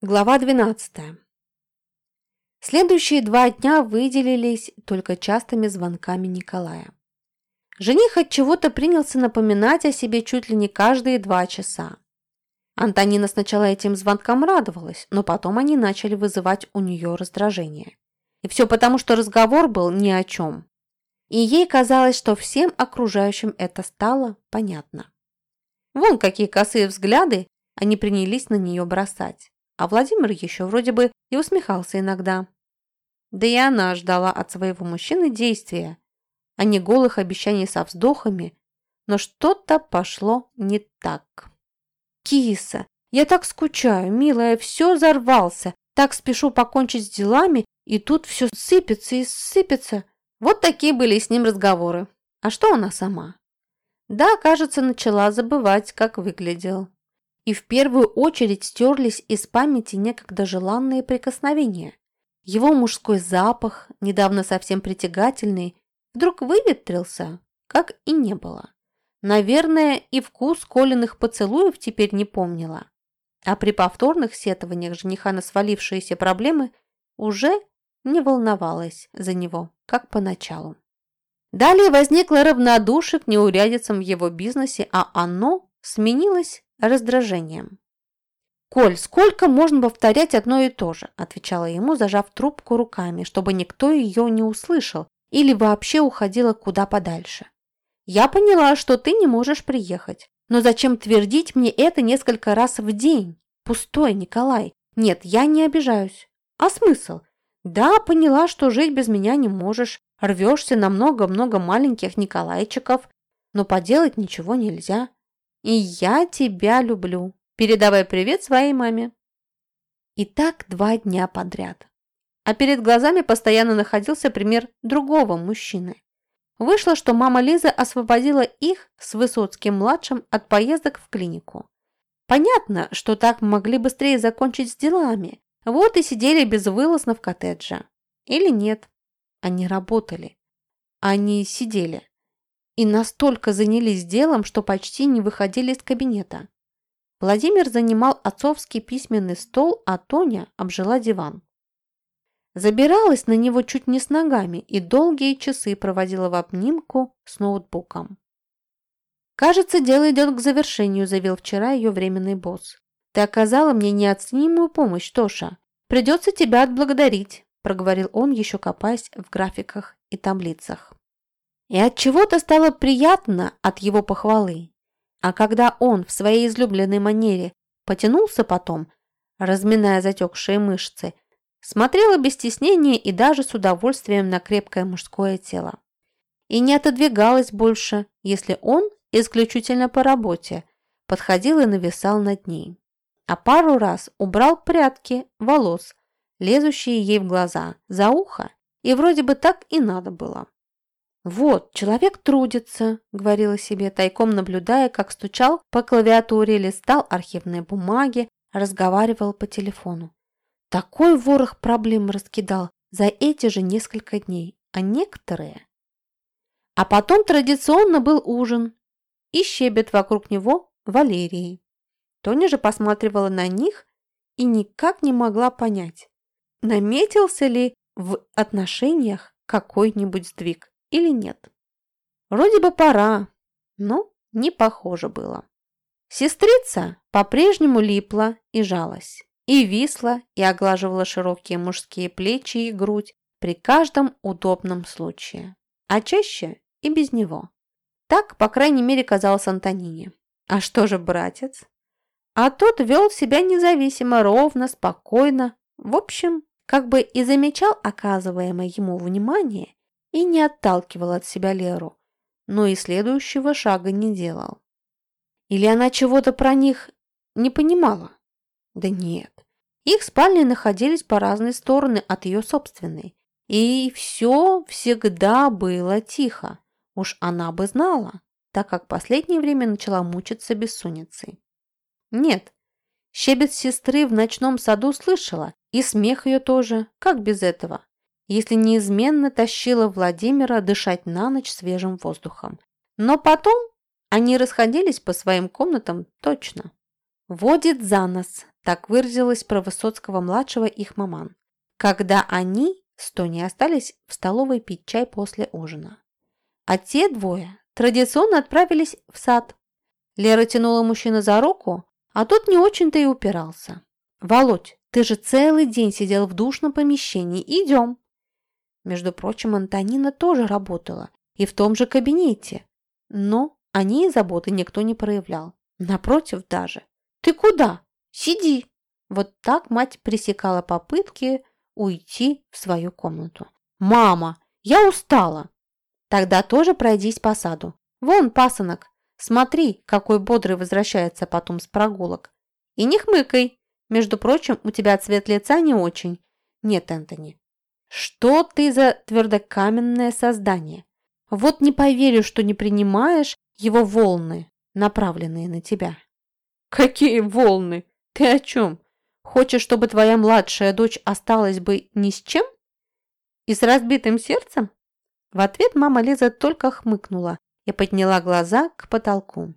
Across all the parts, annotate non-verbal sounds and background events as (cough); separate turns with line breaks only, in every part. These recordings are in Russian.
Глава 12. Следующие два дня выделились только частыми звонками Николая. Жених от чего-то принялся напоминать о себе чуть ли не каждые два часа. Антонина сначала этим звонкам радовалась, но потом они начали вызывать у нее раздражение. И все потому, что разговор был ни о чем. И ей казалось, что всем окружающим это стало понятно. Вон какие косые взгляды они принялись на нее бросать а Владимир еще вроде бы и усмехался иногда. Да и она ждала от своего мужчины действия, а не голых обещаний со вздохами, но что-то пошло не так. «Киса, я так скучаю, милая, все взорвался, так спешу покончить с делами, и тут все сыпется и сыпется». Вот такие были с ним разговоры. А что она сама? Да, кажется, начала забывать, как выглядел и в первую очередь стерлись из памяти некогда желанные прикосновения. Его мужской запах, недавно совсем притягательный, вдруг выветрился, как и не было. Наверное, и вкус коленных поцелуев теперь не помнила. А при повторных сетованиях жениха на свалившиеся проблемы уже не волновалась за него, как поначалу. Далее возникло равнодушие к неурядицам в его бизнесе, а оно сменилось раздражением. «Коль, сколько можно повторять одно и то же?» – отвечала ему, зажав трубку руками, чтобы никто ее не услышал или вообще уходила куда подальше. «Я поняла, что ты не можешь приехать. Но зачем твердить мне это несколько раз в день? Пустой, Николай. Нет, я не обижаюсь. А смысл? Да, поняла, что жить без меня не можешь. Рвешься на много-много маленьких Николайчиков, но поделать ничего нельзя. И я тебя люблю. Передавай привет своей маме. И так два дня подряд. А перед глазами постоянно находился пример другого мужчины. Вышло, что мама Лизы освободила их с Высоцким-младшим от поездок в клинику. Понятно, что так могли быстрее закончить с делами. Вот и сидели безвылазно в коттедже. Или нет? Они работали. Они сидели и настолько занялись делом, что почти не выходили из кабинета. Владимир занимал отцовский письменный стол, а Тоня обжила диван. Забиралась на него чуть не с ногами и долгие часы проводила в обнимку с ноутбуком. «Кажется, дело идет к завершению», – заявил вчера ее временный босс. «Ты оказала мне неоценимую помощь, Тоша. Придется тебя отблагодарить», – проговорил он, еще копаясь в графиках и таблицах. И от чего-то стало приятно от его похвалы. А когда он в своей излюбленной манере потянулся потом, разминая затекшие мышцы, смотрела без стеснения и даже с удовольствием на крепкое мужское тело. И не отодвигалась больше, если он, исключительно по работе, подходил и нависал над ней. А пару раз убрал прядки волос, лезущие ей в глаза, за ухо, и вроде бы так и надо было. «Вот, человек трудится», – говорила себе, тайком наблюдая, как стучал по клавиатуре, листал архивные бумаги, разговаривал по телефону. Такой ворох проблем раскидал за эти же несколько дней, а некоторые... А потом традиционно был ужин и щебет вокруг него Валерии. Тоня же посматривала на них и никак не могла понять, наметился ли в отношениях какой-нибудь сдвиг или нет. Вроде бы пора, но не похоже было. Сестрица по-прежнему липла и жалась, и висла, и оглаживала широкие мужские плечи и грудь при каждом удобном случае, а чаще и без него. Так, по крайней мере, казалось Антонине. А что же братец? А тот вел себя независимо, ровно, спокойно. В общем, как бы и замечал оказываемое ему внимание и не отталкивал от себя Леру, но и следующего шага не делал. Или она чего-то про них не понимала? Да нет. Их спальни находились по разные стороны от ее собственной. И все всегда было тихо. Уж она бы знала, так как последнее время начала мучиться бессонницей. Нет, щебет сестры в ночном саду слышала, и смех ее тоже, как без этого если неизменно тащила Владимира дышать на ночь свежим воздухом. Но потом они расходились по своим комнатам точно. Водит за нос, так выразилась про Высоцкого-младшего их маман, когда они с Тони остались в столовой пить чай после ужина. А те двое традиционно отправились в сад. Лера тянула мужчину за руку, а тот не очень-то и упирался. «Володь, ты же целый день сидел в душном помещении. Идем!» Между прочим, Антонина тоже работала и в том же кабинете. Но о ней заботы никто не проявлял. Напротив даже. «Ты куда? Сиди!» Вот так мать пресекала попытки уйти в свою комнату. «Мама, я устала!» «Тогда тоже пройдись по саду. Вон пасынок. Смотри, какой бодрый возвращается потом с прогулок. И не хмыкай. Между прочим, у тебя цвет лица не очень. Нет, Энтони. Что ты за твердокаменное создание? Вот не поверю, что не принимаешь его волны, направленные на тебя. Какие волны? Ты о чем? Хочешь, чтобы твоя младшая дочь осталась бы ни с чем? И с разбитым сердцем? В ответ мама Лиза только хмыкнула и подняла глаза к потолку.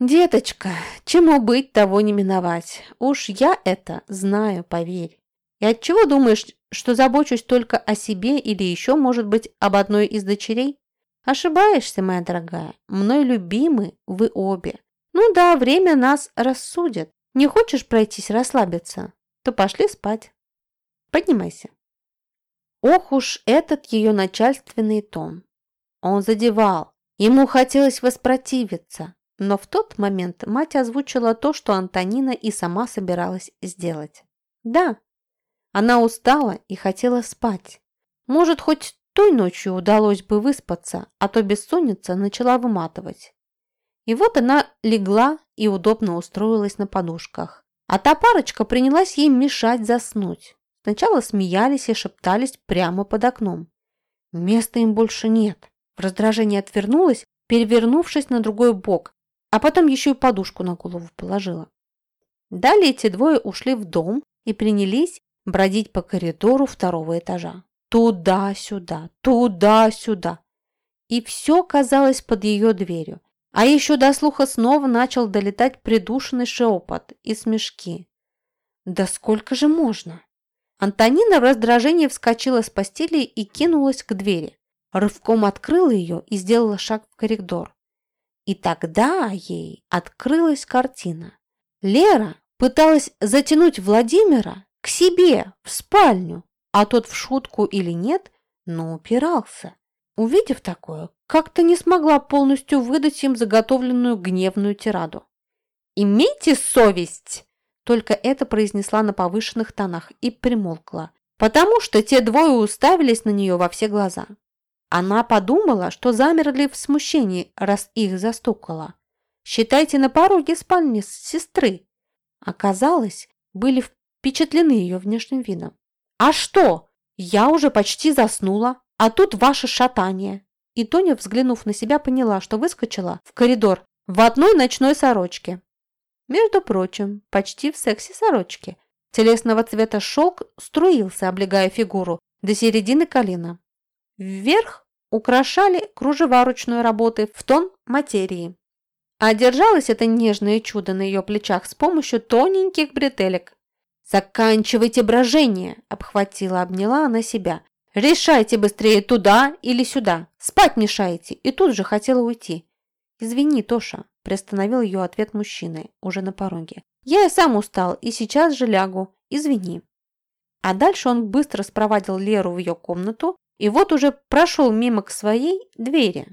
«Деточка, чему быть, того не миновать. Уж я это знаю, поверь. И отчего думаешь, что забочусь только о себе или еще, может быть, об одной из дочерей? Ошибаешься, моя дорогая. Мной любимы вы обе. Ну да, время нас рассудит. Не хочешь пройтись расслабиться, то пошли спать. Поднимайся. Ох уж этот ее начальственный тон. Он задевал. Ему хотелось воспротивиться. Но в тот момент мать озвучила то, что Антонина и сама собиралась сделать. Да, она устала и хотела спать. Может, хоть той ночью удалось бы выспаться, а то бессонница начала выматывать. И вот она легла и удобно устроилась на подушках. А та парочка принялась ей мешать заснуть. Сначала смеялись и шептались прямо под окном. Места им больше нет. В раздражении отвернулась, перевернувшись на другой бок, а потом еще и подушку на голову положила. Далее эти двое ушли в дом и принялись бродить по коридору второго этажа. Туда-сюда, туда-сюда. И все казалось под ее дверью. А еще до слуха снова начал долетать придушенный шепот и смешки. «Да сколько же можно?» Антонина в раздражении вскочила с постели и кинулась к двери. Рывком открыла ее и сделала шаг в коридор. И тогда ей открылась картина. Лера пыталась затянуть Владимира к себе, в спальню, а тот в шутку или нет, но упирался. Увидев такое, как-то не смогла полностью выдать им заготовленную гневную тираду. «Имейте совесть!» Только это произнесла на повышенных тонах и примолкла, потому что те двое уставились на нее во все глаза. Она подумала, что замерли в смущении, раз их застукала. Считайте на пороге спальни сестры. Оказалось, были впечатлены ее внешним видом. «А что? Я уже почти заснула, а тут ваше шатание!» И Тоня, взглянув на себя, поняла, что выскочила в коридор в одной ночной сорочке. Между прочим, почти в сексе-сорочке. Телесного цвета шелк струился, облегая фигуру, до середины колена. Вверх украшали кружева ручной работы в тон материи. А держалось это нежное чудо на ее плечах с помощью тоненьких бретелек, «Заканчивайте брожение!» – обхватила, обняла она себя. «Решайте быстрее туда или сюда! Спать мешаете!» И тут же хотела уйти. «Извини, Тоша», – приостановил ее ответ мужчины, уже на пороге. «Я и сам устал, и сейчас же лягу. Извини». А дальше он быстро спровадил Леру в ее комнату и вот уже прошел мимо к своей двери.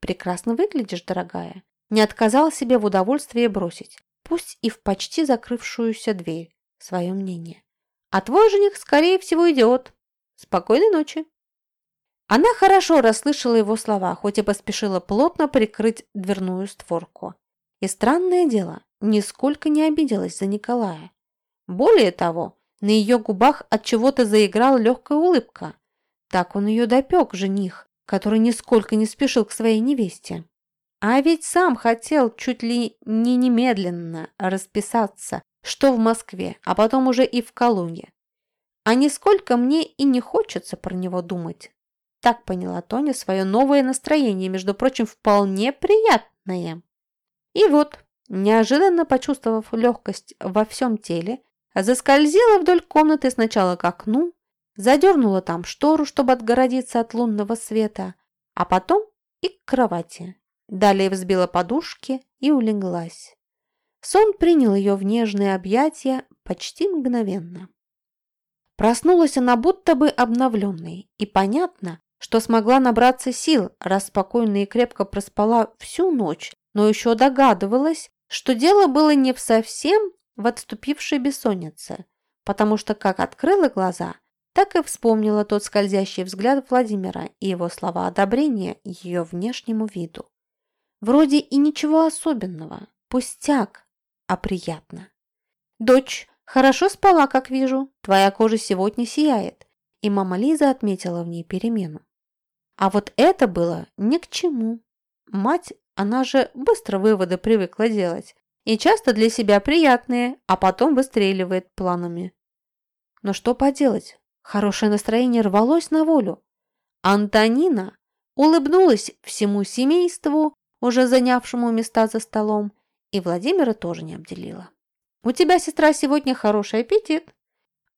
«Прекрасно выглядишь, дорогая», не отказал себе в удовольствии бросить, пусть и в почти закрывшуюся дверь свое мнение. А твой жених, скорее всего, идиот. Спокойной ночи. Она хорошо расслышала его слова, хоть и поспешила плотно прикрыть дверную створку. И странное дело, нисколько не обиделась за Николая. Более того, на ее губах от чего-то заиграла легкая улыбка. Так он ее допек, жених, который нисколько не спешил к своей невесте. А ведь сам хотел чуть ли не немедленно расписаться что в Москве, а потом уже и в Калуге. А нисколько мне и не хочется про него думать. Так поняла Тоня свое новое настроение, между прочим, вполне приятное. И вот, неожиданно почувствовав легкость во всем теле, заскользила вдоль комнаты сначала к окну, задернула там штору, чтобы отгородиться от лунного света, а потом и к кровати. Далее взбила подушки и улеглась. Сон принял ее в нежные объятия почти мгновенно. Проснулась она будто бы обновленной, и понятно, что смогла набраться сил, раз спокойно и крепко проспала всю ночь, но еще догадывалась, что дело было не в совсем в отступившей бессоннице, потому что как открыла глаза, так и вспомнила тот скользящий взгляд Владимира и его слова одобрения ее внешнему виду. Вроде и ничего особенного, пустяк, а приятно. «Дочь, хорошо спала, как вижу, твоя кожа сегодня сияет», и мама Лиза отметила в ней перемену. А вот это было ни к чему. Мать, она же быстро выводы привыкла делать и часто для себя приятные, а потом выстреливает планами. Но что поделать, хорошее настроение рвалось на волю. Антонина улыбнулась всему семейству, уже занявшему места за столом, и Владимира тоже не обделила. «У тебя, сестра, сегодня хороший аппетит».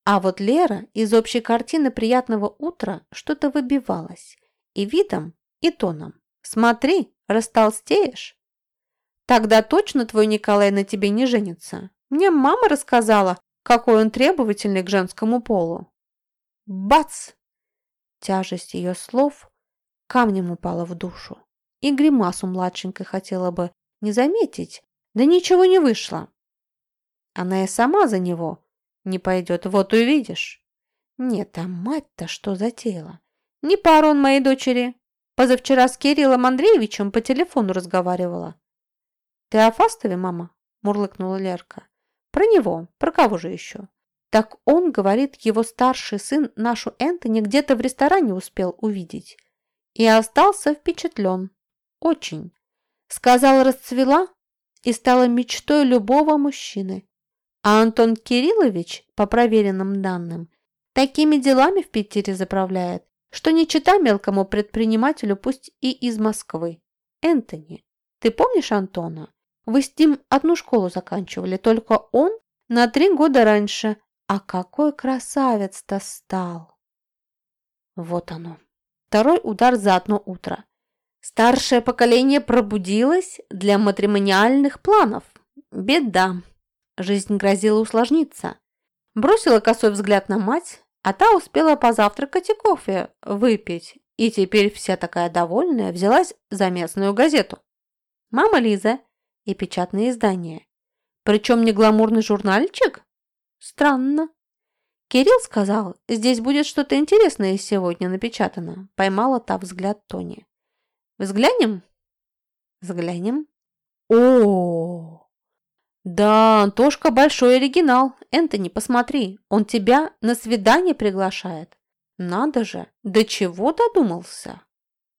А вот Лера из общей картины приятного утра что-то выбивалась. И видом, и тоном. «Смотри, растолстеешь». Тогда точно твой Николай на тебе не женится. Мне мама рассказала, какой он требовательный к женскому полу. Бац! Тяжесть ее слов камнем упала в душу. И гримасу младшенькой хотела бы не заметить, да ничего не вышло. Она и сама за него не пойдет, вот увидишь. Нет, а мать-то что затеяла? Не пара он моей дочери. Позавчера с Кириллом Андреевичем по телефону разговаривала. «Ты о Фастове, мама?» – мурлыкнула Лерка. «Про него. Про кого же еще?» «Так он, говорит, его старший сын нашу Энтони где-то в ресторане успел увидеть. И остался впечатлен. Очень. Сказал, расцвела и стала мечтой любого мужчины. А Антон Кириллович, по проверенным данным, такими делами в Питере заправляет, что не чита мелкому предпринимателю, пусть и из Москвы. Энтони, ты помнишь Антона? Вы с ним одну школу заканчивали, только он на три года раньше. А какой красавец-то стал! Вот оно. Второй удар за одно утро. Старшее поколение пробудилось для матримониальных планов. Беда. Жизнь грозила усложниться. Бросила косой взгляд на мать, а та успела позавтракать и кофе выпить, и теперь вся такая довольная взялась за местную газету. Мама Лиза и печатные издания. Причем не гламурный журнальчик? Странно. Кирилл сказал, здесь будет что-то интересное сегодня напечатано. Поймала та взгляд Тони. Взглянем? Взглянем. О, -о, -о, Да, Антошка большой оригинал. Энтони, посмотри, он тебя на свидание приглашает. Надо же, до чего додумался?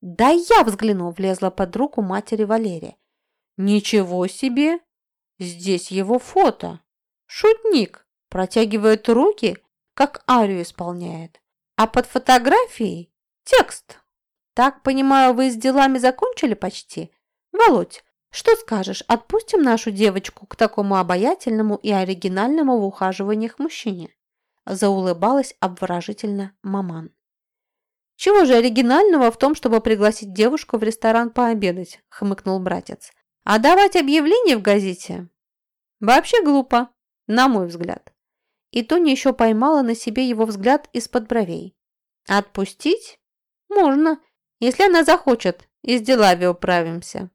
Да я взгляну, влезла под руку матери Валерия. Ничего себе! Здесь его фото. Шутник. Протягивает руки, как арию исполняет. А под фотографией текст. Так, понимаю, вы с делами закончили почти? Володь, что скажешь, отпустим нашу девочку к такому обаятельному и оригинальному в ухаживаниях мужчине? Заулыбалась обворожительно маман. «Чего же оригинального в том, чтобы пригласить девушку в ресторан пообедать?» – хмыкнул братец. А давать объявление в газете вообще глупо, на мой взгляд. И Тоня еще поймала на себе его взгляд из-под бровей. Отпустить? Можно, если она захочет, и с делами управимся.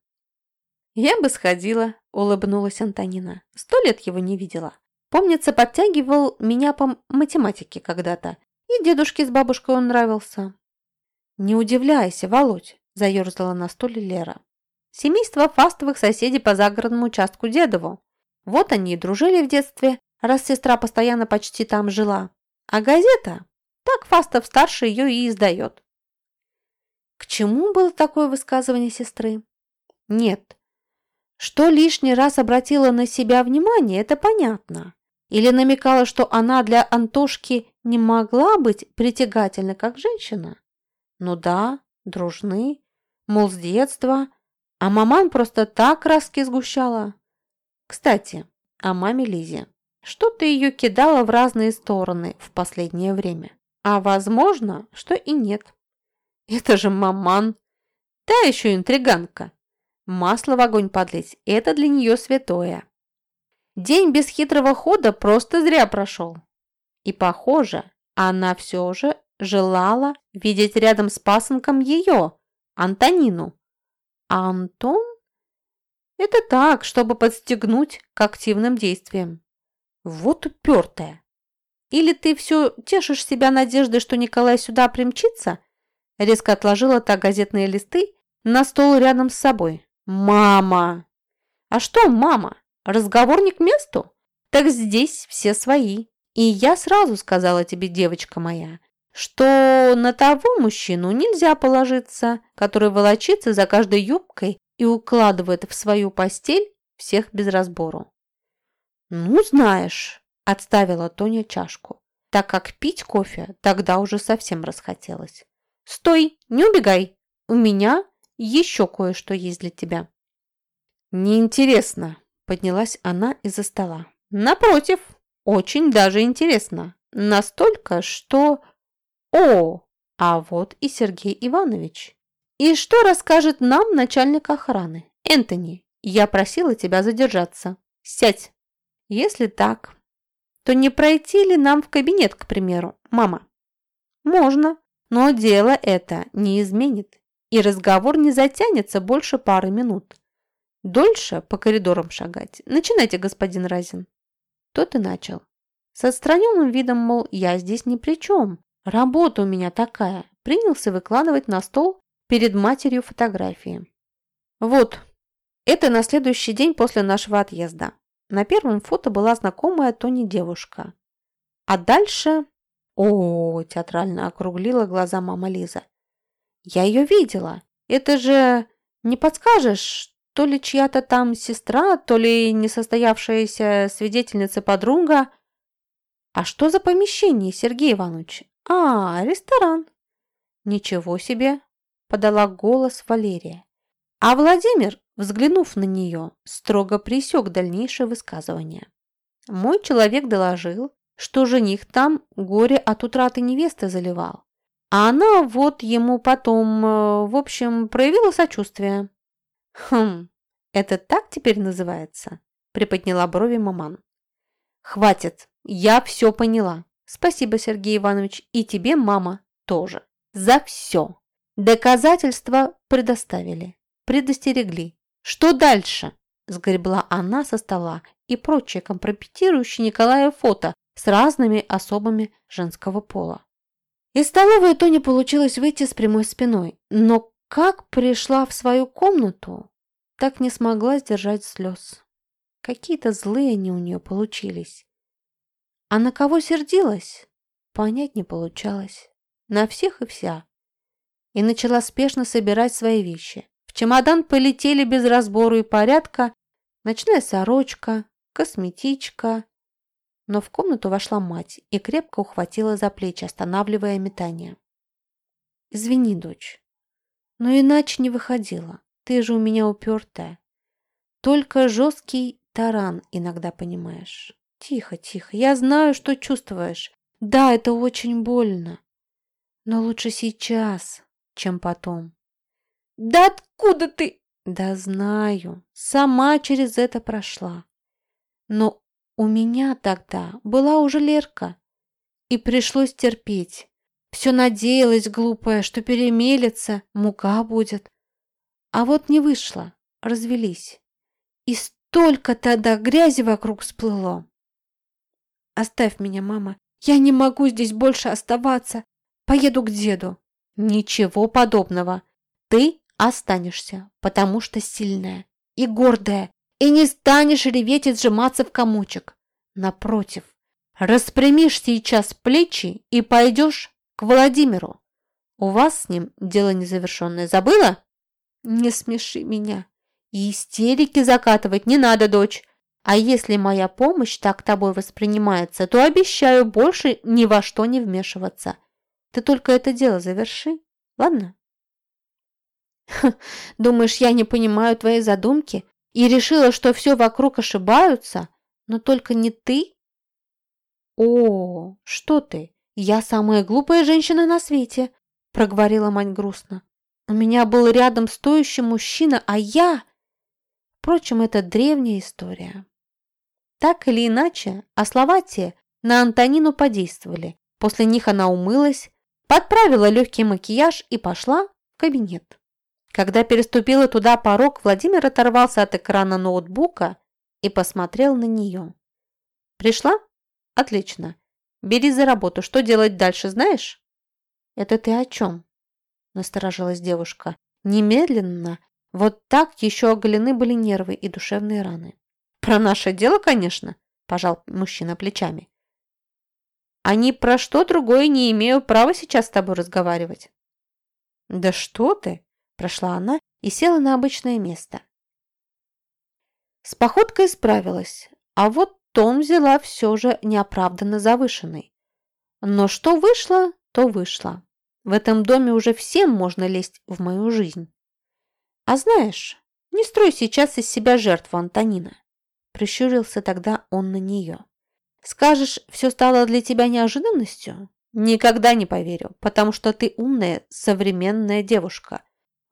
Я бы сходила, улыбнулась Антонина. Сто лет его не видела. Помнится, подтягивал меня по математике когда-то. И дедушке с бабушкой он нравился. Не удивляйся, Володь, заерзала на стуле Лера. Семейство фастовых соседей по загородному участку Дедову. Вот они и дружили в детстве, раз сестра постоянно почти там жила. А газета? Так Фастов-старший ее и издает. К чему было такое высказывание сестры? Нет. Что лишний раз обратила на себя внимание, это понятно. Или намекала, что она для Антошки не могла быть притягательна как женщина? Ну да, дружны, мол, с детства – а маман просто так краски сгущала. Кстати, о маме Лизе. Что ты ее кидала в разные стороны в последнее время? А возможно, что и нет. Это же маман. Та еще интриганка. Масло в огонь подлить – это для нее святое. День без хитрого хода просто зря прошел. И, похоже, она все же желала видеть рядом с пасынком ее, Антонину. А Антон? Это так, чтобы подстегнуть к активным действиям. Вот упертая. Или ты все тешишь себя надеждой, что Николай сюда примчится? Резко отложила та газетные листы на стол рядом с собой. Мама! А что, мама? Разговор не к месту? Так здесь все свои. И я сразу сказала тебе, девочка моя, что на того мужчину нельзя положиться, который волочится за каждой юбкой и укладывает в свою постель всех без разбору. «Ну, знаешь», – отставила Тоня чашку, так как пить кофе тогда уже совсем расхотелось. «Стой, не убегай, у меня еще кое-что есть для тебя». «Неинтересно», – поднялась она из-за стола. «Напротив, очень даже интересно. Настолько, что о, а вот и Сергей Иванович. И что расскажет нам начальник охраны? Энтони, я просила тебя задержаться. Сядь. Если так, то не пройти ли нам в кабинет, к примеру, мама? Можно, но дело это не изменит, и разговор не затянется больше пары минут. Дольше по коридорам шагать. Начинайте, господин Разин. Тот и начал. С отстраненным видом, мол, я здесь ни при чем. Работа у меня такая. Принялся выкладывать на стол перед матерью фотографии. Вот, это на следующий день после нашего отъезда. На первом фото была знакомая Тони девушка. А дальше... О, театрально округлила глаза мама Лиза. Я ее видела. Это же... Не подскажешь, то ли чья-то там сестра, то ли несостоявшаяся свидетельница подруга. А что за помещение, Сергей Иванович? «А, ресторан!» «Ничего себе!» – подала голос Валерия. А Владимир, взглянув на нее, строго пресек дальнейшее высказывание. Мой человек доложил, что жених там горе от утраты невесты заливал. А она вот ему потом, э, в общем, проявила сочувствие. «Хм, это так теперь называется?» – приподняла брови маман. «Хватит, я все поняла. Спасибо, Сергей Иванович, и тебе, мама, тоже. За все. Доказательства предоставили, предостерегли. Что дальше? Сгребла она со стола и прочие компрометирующие Николая фото с разными особами женского пола. Из столовой Тони получилось выйти с прямой спиной, но как пришла в свою комнату, так не смогла сдержать слез. Какие-то злые они у нее получились. А на кого сердилась? Понять не получалось. На всех и вся. И начала спешно собирать свои вещи. В чемодан полетели без разбору и порядка ночная сорочка, косметичка. Но в комнату вошла мать и крепко ухватила за плечи, останавливая метание. «Извини, дочь, но иначе не выходила. Ты же у меня упертая. Только жесткий таран иногда понимаешь». Тихо, тихо. Я знаю, что чувствуешь. Да, это очень больно. Но лучше сейчас, чем потом. Да откуда ты? Да знаю. Сама через это прошла. Но у меня тогда была уже Лерка. И пришлось терпеть. Все надеялась, глупая, что перемелется, мука будет. А вот не вышло, развелись. И столько тогда грязи вокруг всплыло. Оставь меня, мама. Я не могу здесь больше оставаться. Поеду к деду. Ничего подобного. Ты останешься, потому что сильная и гордая, и не станешь реветь и сжиматься в комочек. Напротив, распрямишь сейчас плечи и пойдешь к Владимиру. У вас с ним дело незавершенное. Забыла? Не смеши меня. Истерики закатывать не надо, дочь. А если моя помощь так тобой воспринимается, то обещаю больше ни во что не вмешиваться. Ты только это дело заверши, ладно? (laughs) Думаешь, я не понимаю твоей задумки? И решила, что все вокруг ошибаются, но только не ты? О, что ты? Я самая глупая женщина на свете, проговорила мать грустно. У меня был рядом стоящий мужчина, а я... Впрочем, это древняя история. Так или иначе, а слова те на Антонину подействовали. После них она умылась, подправила легкий макияж и пошла в кабинет. Когда переступила туда порог, Владимир оторвался от экрана ноутбука и посмотрел на нее. «Пришла? Отлично. Бери за работу. Что делать дальше, знаешь?» «Это ты о чем?» – насторожилась девушка. «Немедленно. Вот так еще оголены были нервы и душевные раны». «Про наше дело, конечно», – пожал мужчина плечами. «А ни про что другое не имею права сейчас с тобой разговаривать». «Да что ты!» Прошла она и села на обычное место. С походкой справилась, а вот тон взяла все же неоправданно завышенный. Но что вышло, то вышло. В этом доме уже всем можно лезть в мою жизнь. А знаешь, не строй сейчас из себя жертву Антонина. Прищурился тогда он на нее. Скажешь, все стало для тебя неожиданностью? Никогда не поверю, потому что ты умная, современная девушка.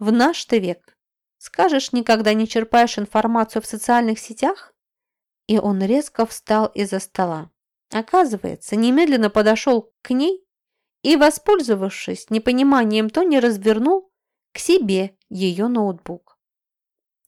В наш-то век. Скажешь, никогда не черпаешь информацию в социальных сетях? И он резко встал из-за стола. Оказывается, немедленно подошел к ней и, воспользовавшись непониманием Тони, развернул к себе ее ноутбук.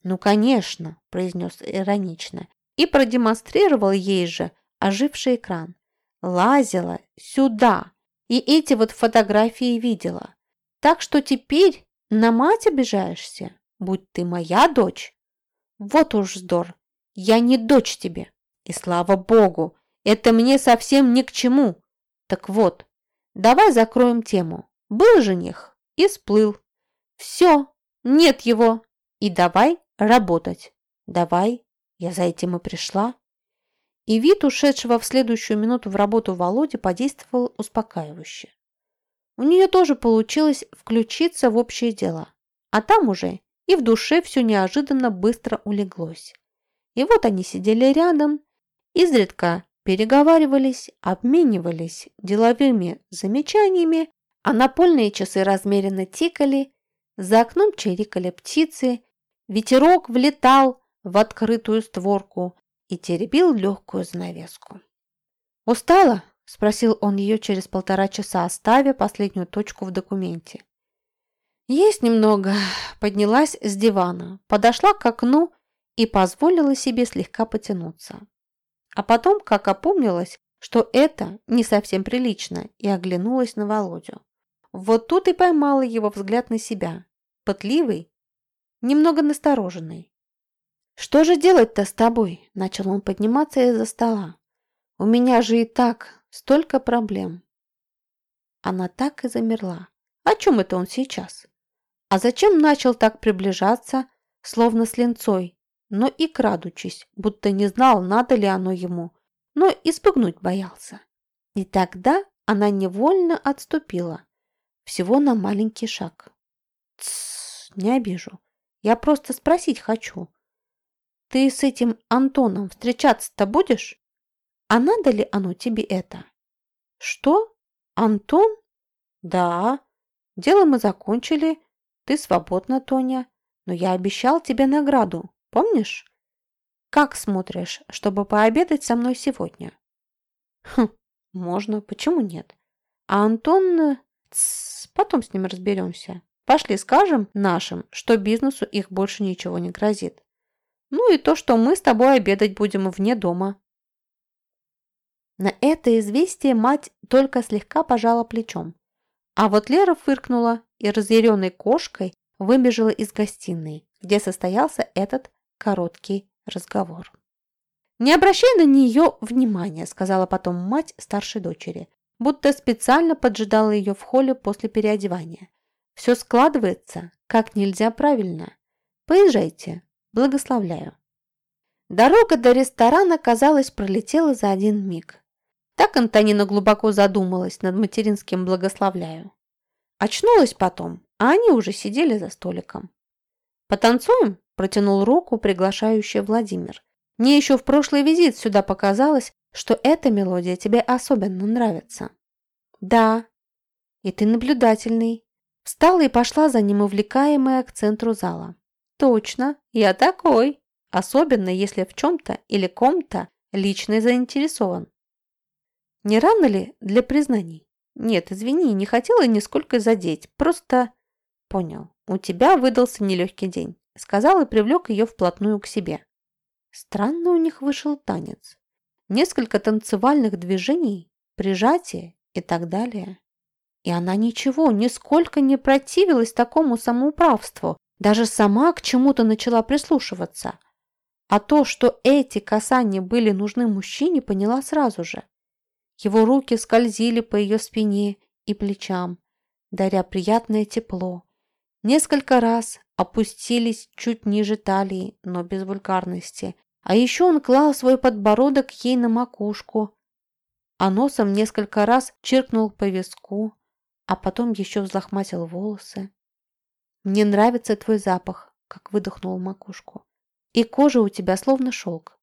«Ну, конечно», – произнес иронично, и продемонстрировал ей же оживший экран. Лазила сюда и эти вот фотографии видела. Так что теперь на мать обижаешься? Будь ты моя дочь? Вот уж здор. Я не дочь тебе. И слава богу, это мне совсем ни к чему. Так вот, давай закроем тему. Был жених и сплыл. Все, нет его. И давай работать. Давай, я за этим и пришла. И вид ушедшего в следующую минуту в работу Володи подействовал успокаивающе. У нее тоже получилось включиться в общее дело. А там уже и в душе все неожиданно быстро улеглось. И вот они сидели рядом, изредка переговаривались, обменивались деловыми замечаниями, а напольные часы размеренно тикали, за окном чирикали птицы, ветерок влетал в открытую створку и теребил легкую занавеску. «Устала?» – спросил он ее через полтора часа, оставя последнюю точку в документе. «Есть немного». Поднялась с дивана, подошла к окну и позволила себе слегка потянуться. А потом, как опомнилась, что это не совсем прилично, и оглянулась на Володю. Вот тут и поймала его взгляд на себя. Пытливый, немного настороженный. «Что же делать-то с тобой?» – начал он подниматься из-за стола. «У меня же и так Столько проблем. Она так и замерла. О чем это он сейчас? А зачем начал так приближаться, словно с линцой, но и крадучись, будто не знал, надо ли оно ему, но испугнуть боялся. И тогда она невольно отступила, всего на маленький шаг. Тссс, не обижу. Я просто спросить хочу. Ты с этим Антоном встречаться-то будешь? А надо ли оно тебе это? Что? Антон? Да. Дело мы закончили. Ты свободна, Тоня. Но я обещал тебе награду. Помнишь? Как смотришь, чтобы пообедать со мной сегодня? Хм, можно. Почему нет? А Антон... Тс, потом с ним разберемся. Пошли скажем нашим, что бизнесу их больше ничего не грозит. Ну и то, что мы с тобой обедать будем вне дома. На это известие мать только слегка пожала плечом. А вот Лера фыркнула и разъяренной кошкой выбежала из гостиной, где состоялся этот короткий разговор. «Не обращай на нее внимания», – сказала потом мать старшей дочери, будто специально поджидала ее в холле после переодевания. «Все складывается как нельзя правильно. Поезжайте, благословляю». Дорога до ресторана, казалось, пролетела за один миг. Так Антонина глубоко задумалась над материнским благословляю. Очнулась потом, а они уже сидели за столиком. «Потанцуем?» Протянул руку, приглашающий Владимир. Мне еще в прошлый визит сюда показалось, что эта мелодия тебе особенно нравится. Да. И ты наблюдательный. Встала и пошла за ним, увлекаемая к центру зала. Точно, я такой. Особенно, если в чем-то или ком-то лично заинтересован. Не рано ли для признаний? Нет, извини, не хотела нисколько задеть. Просто... Понял, у тебя выдался нелегкий день. Сказал и привлек ее вплотную к себе. Странно у них вышел танец. Несколько танцевальных движений, прижатие и так далее. И она ничего, нисколько не противилась такому самоуправству, даже сама к чему-то начала прислушиваться. А то, что эти касания были нужны мужчине, поняла сразу же. Его руки скользили по ее спине и плечам, даря приятное тепло. Несколько раз опустились чуть ниже талии, но без вульгарности. А еще он клал свой подбородок ей на макушку, а носом несколько раз чиркнул по виску, а потом еще взлохматил волосы. «Мне нравится твой запах», как выдохнул макушку. «И кожа у тебя словно шелк.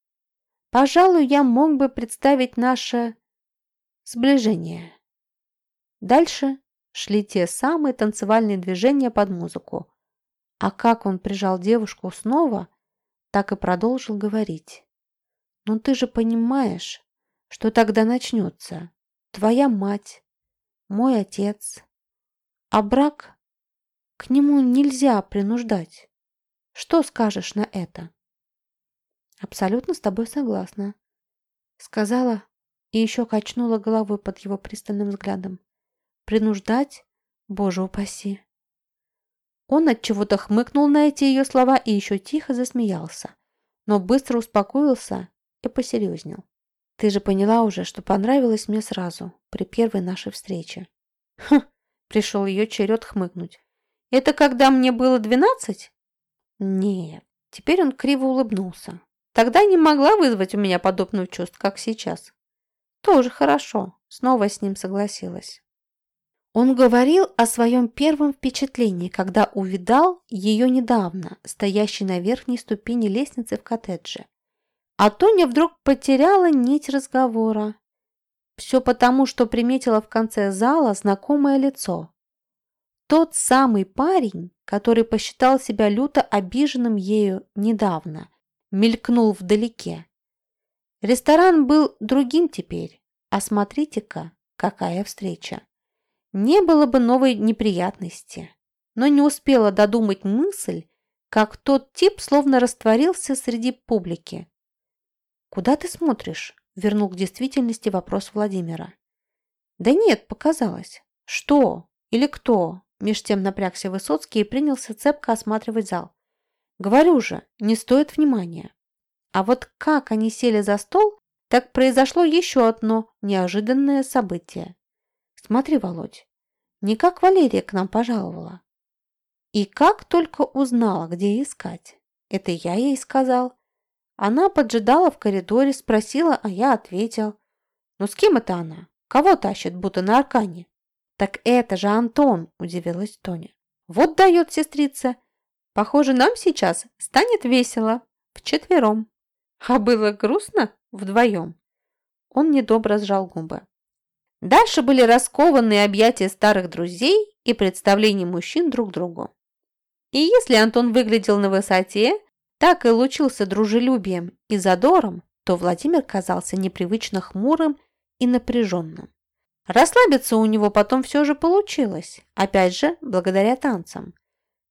Пожалуй, я мог бы представить наше сближение». Дальше шли те самые танцевальные движения под музыку. А как он прижал девушку снова, так и продолжил говорить. «Ну ты же понимаешь, что тогда начнется? Твоя мать, мой отец. А брак? К нему нельзя принуждать. Что скажешь на это?» «Абсолютно с тобой согласна», — сказала и еще качнула головой под его пристальным взглядом. «Принуждать? Боже упаси!» Он от чего-то хмыкнул на эти ее слова и еще тихо засмеялся, но быстро успокоился и посерьезнел. «Ты же поняла уже, что понравилось мне сразу, при первой нашей встрече». «Хм!» – пришел ее черед хмыкнуть. «Это когда мне было двенадцать?» «Нет». Теперь он криво улыбнулся. «Тогда не могла вызвать у меня подобных чувств, как сейчас». «Тоже хорошо», – снова с ним согласилась. Он говорил о своем первом впечатлении, когда увидал ее недавно, стоящей на верхней ступени лестницы в коттедже. А Тоня вдруг потеряла нить разговора. Все потому, что приметила в конце зала знакомое лицо. Тот самый парень, который посчитал себя люто обиженным ею недавно, мелькнул вдалеке. Ресторан был другим теперь, а смотрите-ка, какая встреча. Не было бы новой неприятности. Но не успела додумать мысль, как тот тип словно растворился среди публики. «Куда ты смотришь?» – вернул к действительности вопрос Владимира. «Да нет, показалось. Что? Или кто?» Меж тем напрягся Высоцкий и принялся цепко осматривать зал. «Говорю же, не стоит внимания». А вот как они сели за стол, так произошло еще одно неожиданное событие. Смотри, Володь, не как Валерия к нам пожаловала. И как только узнала, где искать. Это я ей сказал. Она поджидала в коридоре, спросила, а я ответил. Ну с кем это она? Кого тащит, будто на аркане? Так это же Антон, удивилась Тоня. Вот дает сестрица. Похоже, нам сейчас станет весело. Вчетвером. А было грустно вдвоем. Он недобро сжал губы. Дальше были раскованные объятия старых друзей и представления мужчин друг другу. И если Антон выглядел на высоте, так и лучился дружелюбием и задором, то Владимир казался непривычно хмурым и напряженным. Расслабиться у него потом все же получилось, опять же, благодаря танцам.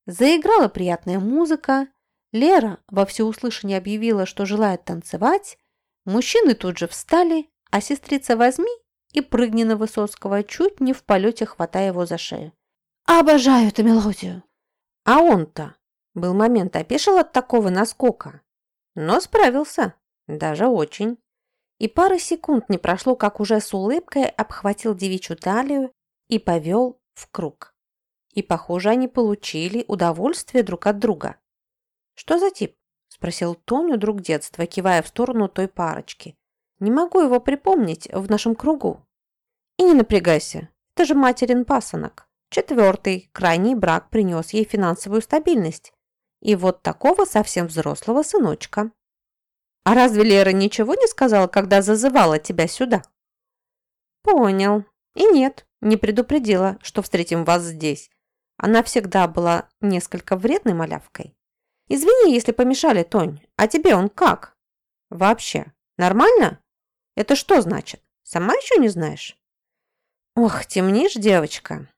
Заиграла приятная музыка, Лера во всеуслышание объявила, что желает танцевать, мужчины тут же встали, а сестрица возьми и прыгни на Высоцкого, чуть не в полете хватая его за шею. «Обожаю эту мелодию!» А он-то был момент опешил от такого наскока, но справился, даже очень. И пары секунд не прошло, как уже с улыбкой обхватил девичью талию и повел в круг. И, похоже, они получили удовольствие друг от друга. «Что за тип?» – спросил Тоню друг детства, кивая в сторону той парочки. Не могу его припомнить в нашем кругу. И не напрягайся, это же материн пасынок. Четвертый, крайний брак принес ей финансовую стабильность. и вот такого совсем взрослого сыночка. А разве Лера ничего не сказала, когда зазывала тебя сюда? Понял. И нет, не предупредила, что встретим вас здесь. Она всегда была несколько вредной малявкой. Извини, если помешали, Тонь. А тебе он как? Вообще, нормально? Это что значит? Сама еще не знаешь? Ох, темнишь, девочка.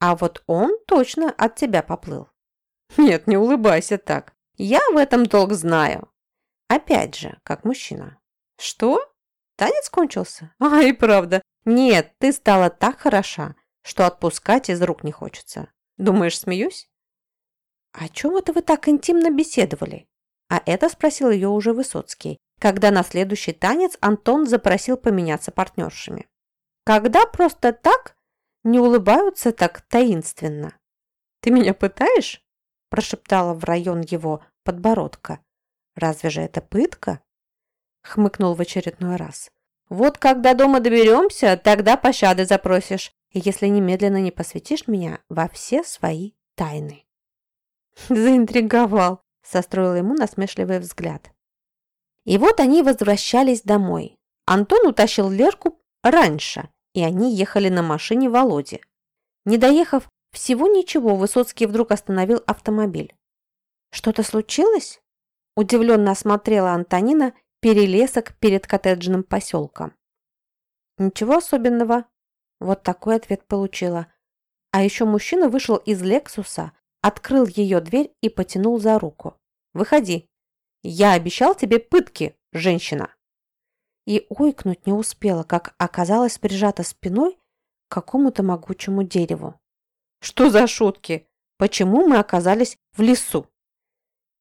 А вот он точно от тебя поплыл. Нет, не улыбайся так. Я в этом толк знаю. Опять же, как мужчина. Что? Танец кончился? А, и правда. Нет, ты стала так хороша, что отпускать из рук не хочется. Думаешь, смеюсь? О чем это вы так интимно беседовали? А это спросил ее уже Высоцкий, когда на следующий танец Антон запросил поменяться партнершами. Когда просто так не улыбаются так таинственно? Ты меня пытаешь? Прошептала в район его подбородка. Разве же это пытка? Хмыкнул в очередной раз. Вот когда дома доберемся, тогда пощады запросишь, если немедленно не посвятишь меня во все свои тайны. (laughs) Заинтриговал, состроил ему насмешливый взгляд. И вот они возвращались домой. Антон утащил Лерку раньше, и они ехали на машине Володи. Не доехав всего ничего, Высоцкий вдруг остановил автомобиль. «Что-то случилось?» Удивленно осмотрела Антонина перелесок перед коттеджным поселком. «Ничего особенного». Вот такой ответ получила. А еще мужчина вышел из Лексуса, открыл ее дверь и потянул за руку. «Выходи. Я обещал тебе пытки, женщина!» И ойкнуть не успела, как оказалась прижата спиной к какому-то могучему дереву. «Что за шутки? Почему мы оказались в лесу?»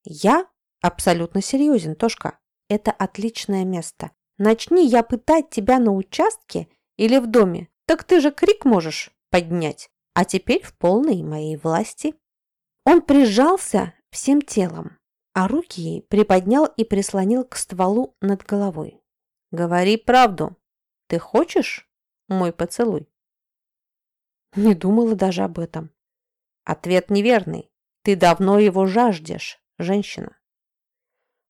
«Я абсолютно серьезен, Тошка. Это отличное место. Начни я пытать тебя на участке или в доме, так ты же крик можешь поднять. А теперь в полной моей власти». Он прижался всем телом, а руки приподнял и прислонил к стволу над головой. «Говори правду. Ты хочешь мой поцелуй?» Не думала даже об этом. Ответ неверный. Ты давно его жаждешь, женщина.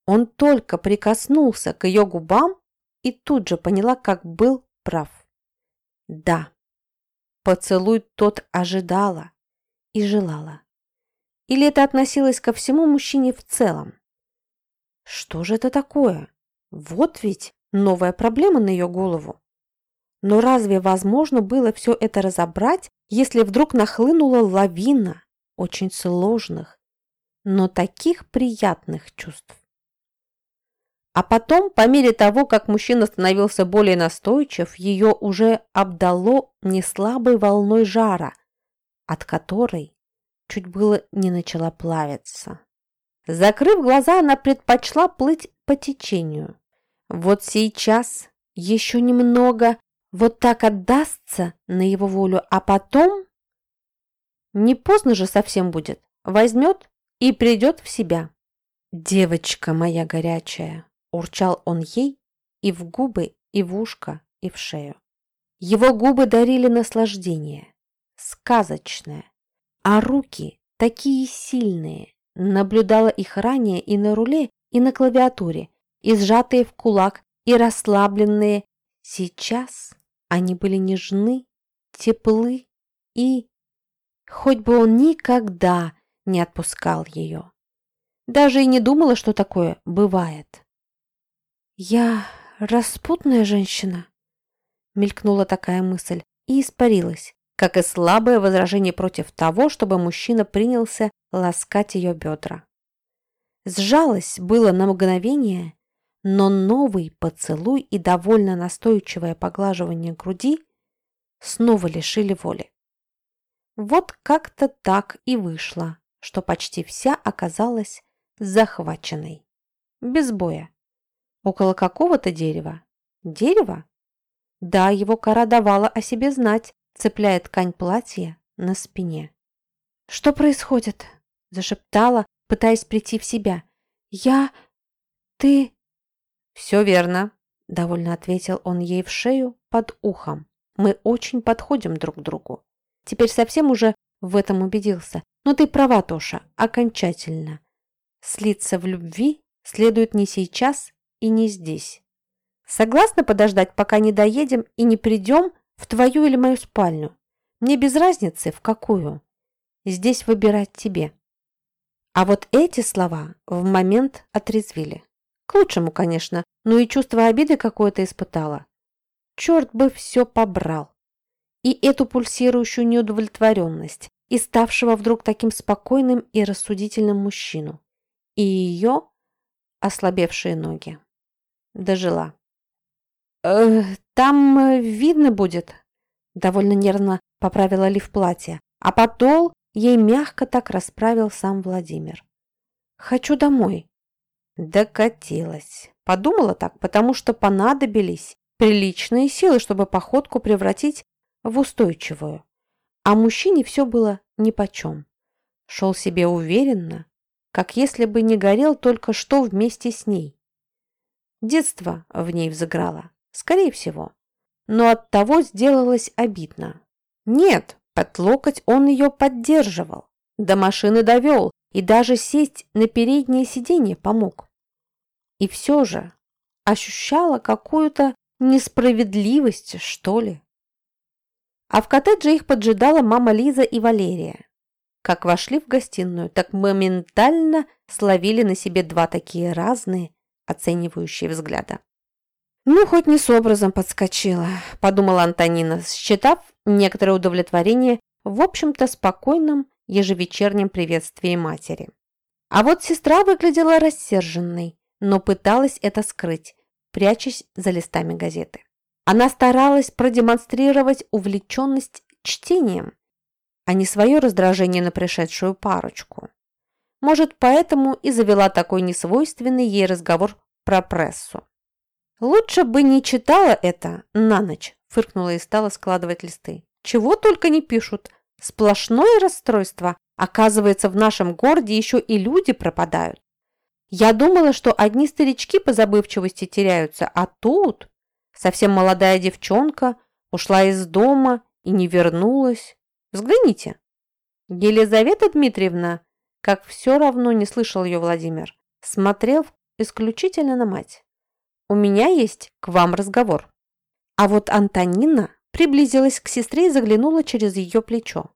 Он только прикоснулся к ее губам и тут же поняла, как был прав. Да, поцелуй тот ожидала и желала. Или это относилось ко всему мужчине в целом? Что же это такое? Вот ведь новая проблема на ее голову. Но разве возможно было все это разобрать, если вдруг нахлынула лавина очень сложных, но таких приятных чувств? А потом, по мере того, как мужчина становился более настойчив, ее уже обдало неслабой волной жара, от которой чуть было не начала плавиться. Закрыв глаза, она предпочла плыть по течению. Вот сейчас еще немного вот так отдастся на его волю, а потом... Не поздно же совсем будет. Возьмет и придет в себя. «Девочка моя горячая!» – урчал он ей и в губы, и в ушко, и в шею. Его губы дарили наслаждение. Сказочное, а руки такие сильные. Наблюдала их ранее и на руле, и на клавиатуре, и сжатые в кулак, и расслабленные. Сейчас они были нежны, теплы и... Хоть бы он никогда не отпускал ее. Даже и не думала, что такое бывает. «Я распутная женщина?» Мелькнула такая мысль и испарилась, как и слабое возражение против того, чтобы мужчина принялся ласкать ее бедра. Сжалось было на мгновение, но новый поцелуй и довольно настойчивое поглаживание груди снова лишили воли. Вот как-то так и вышло, что почти вся оказалась захваченной. Без боя. Около какого-то дерева. Дерево? Да, его кора давала о себе знать, цепляя ткань платья на спине. «Что происходит?» – зашептала, пытаясь прийти в себя. «Я... ты...» «Все верно», – довольно ответил он ей в шею под ухом. «Мы очень подходим друг к другу. Теперь совсем уже в этом убедился. Но ты права, Тоша, окончательно. слиться в любви следует не сейчас и не здесь. Согласна подождать, пока не доедем и не придем в твою или мою спальню? Мне без разницы, в какую. Здесь выбирать тебе. А вот эти слова в момент отрезвили. К лучшему, конечно, но и чувство обиды какое-то испытала. Черт бы все побрал. И эту пульсирующую неудовлетворенность, и ставшего вдруг таким спокойным и рассудительным мужчину, и ее ослабевшие ноги. Дожила. «Э, «Там э, видно будет», – довольно нервно поправила Лив платье, а подол ей мягко так расправил сам Владимир. «Хочу домой». Докатилась. Подумала так, потому что понадобились приличные силы, чтобы походку превратить в устойчивую. А мужчине все было нипочем. Шел себе уверенно, как если бы не горел только что вместе с ней. Детство в ней взыграло, скорее всего. Но от того сделалось обидно. Нет, под локоть он ее поддерживал, до машины довел и даже сесть на переднее сиденье помог. И все же ощущала какую-то несправедливость, что ли. А в коттедже их поджидала мама Лиза и Валерия. Как вошли в гостиную, так моментально словили на себе два такие разные, оценивающие взгляда. «Ну, хоть не с образом подскочила», – подумала Антонина, считав некоторое удовлетворение в общем-то спокойном ежевечернем приветствии матери. А вот сестра выглядела рассерженной, но пыталась это скрыть, прячась за листами газеты. Она старалась продемонстрировать увлеченность чтением, а не свое раздражение на пришедшую парочку. Может, поэтому и завела такой несвойственный ей разговор про прессу. «Лучше бы не читала это на ночь», – фыркнула и стала складывать листы. «Чего только не пишут. Сплошное расстройство. Оказывается, в нашем городе еще и люди пропадают. Я думала, что одни старички по забывчивости теряются, а тут Совсем молодая девчонка ушла из дома и не вернулась. Взгляните. Елизавета Дмитриевна, как все равно не слышал ее Владимир, смотрел исключительно на мать. У меня есть к вам разговор. А вот Антонина приблизилась к сестре и заглянула через ее плечо.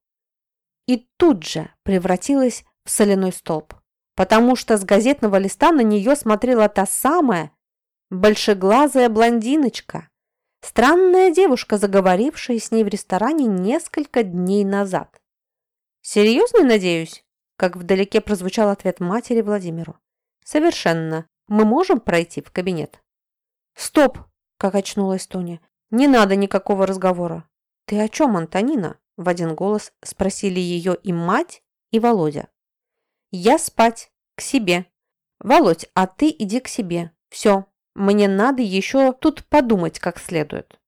И тут же превратилась в соляной столб, потому что с газетного листа на нее смотрела та самая Большеглазая блондиночка. Странная девушка, заговорившая с ней в ресторане несколько дней назад. «Серьезно, надеюсь?» Как вдалеке прозвучал ответ матери Владимиру. «Совершенно. Мы можем пройти в кабинет?» «Стоп!» – как очнулась Тоня. «Не надо никакого разговора». «Ты о чем, Антонина?» – в один голос спросили ее и мать, и Володя. «Я спать. К себе. Володь, а ты иди к себе. Все, мне надо еще тут подумать как следует.